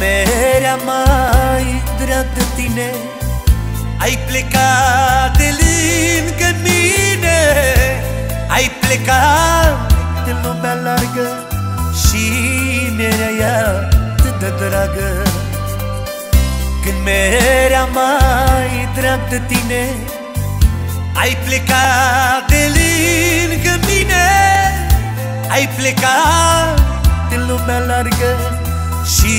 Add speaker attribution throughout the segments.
Speaker 1: era mai drag de tine. Ai plecat de lângă mine. Ai plecat de lumea largă Și mi-era ea atât de dragă. Când mi-era mai drag de tine Ai plecat de lângă mine. Ai plecat de lumea largă și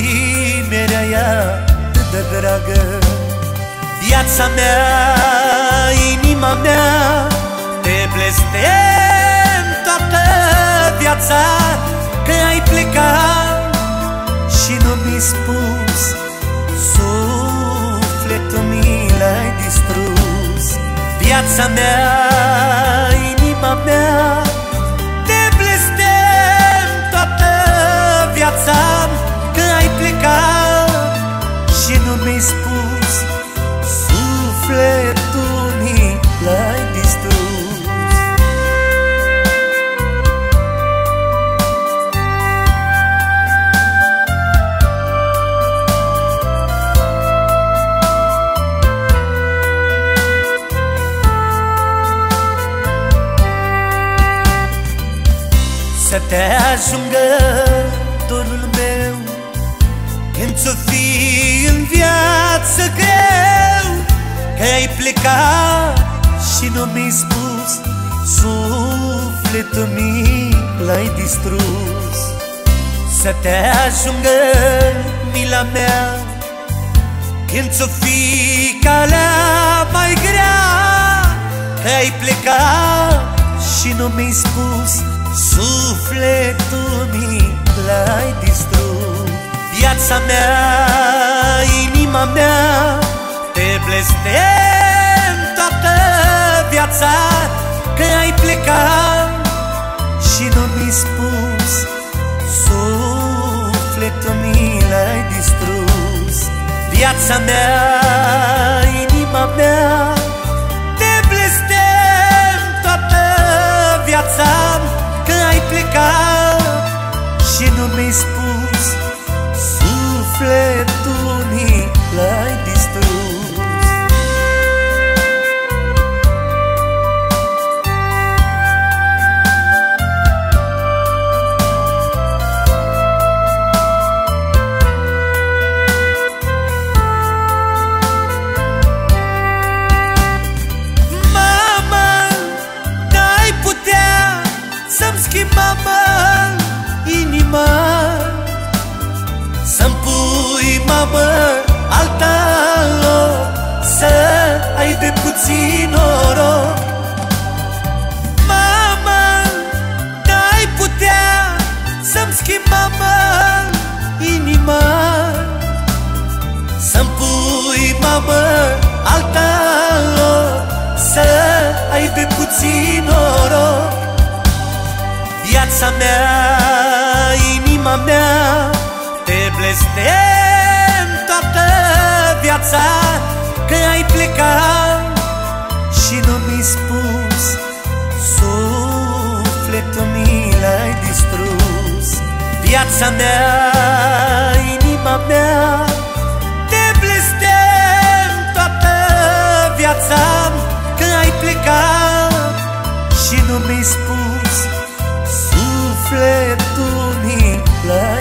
Speaker 1: mi-era ea de dragă. Viața mea, inima mea Te blestem toată viața Că ai plecat și nu mi-ai spus Sufletul mi l-ai distrus. Viața mea, Sufletul mi l-ai distrus. Să te ajungă plecat și nu mi-ai spus Sufletul mi l-ai distrus. Să te ajungă mila mea Când ți-o fi calea mai grea Că ai plecat și nu mi-ai spus Sufletul mi l-ai distrus. Viața mea, inima mea Te blestem toată viața Că ai plecat și nu mi-ai spus Sufletul mi l-ai distrus. Viața mea, inima mea pui, mamă, alta loc Să ai de puțin noroc. Mama, n-ai putea să-mi schimbi, mamă, inima. Să-mi pui, mamă, alta loc Să ai de puțin noroc. Viața mea, inima mea te blestem toată viața Că ai plecat și nu mi-ai spus Sufletul mi l-ai distrus. Viața mea, inima mea Te blestem toată viața Că ai plecat și nu mi-ai spus Sufletul mi l-ai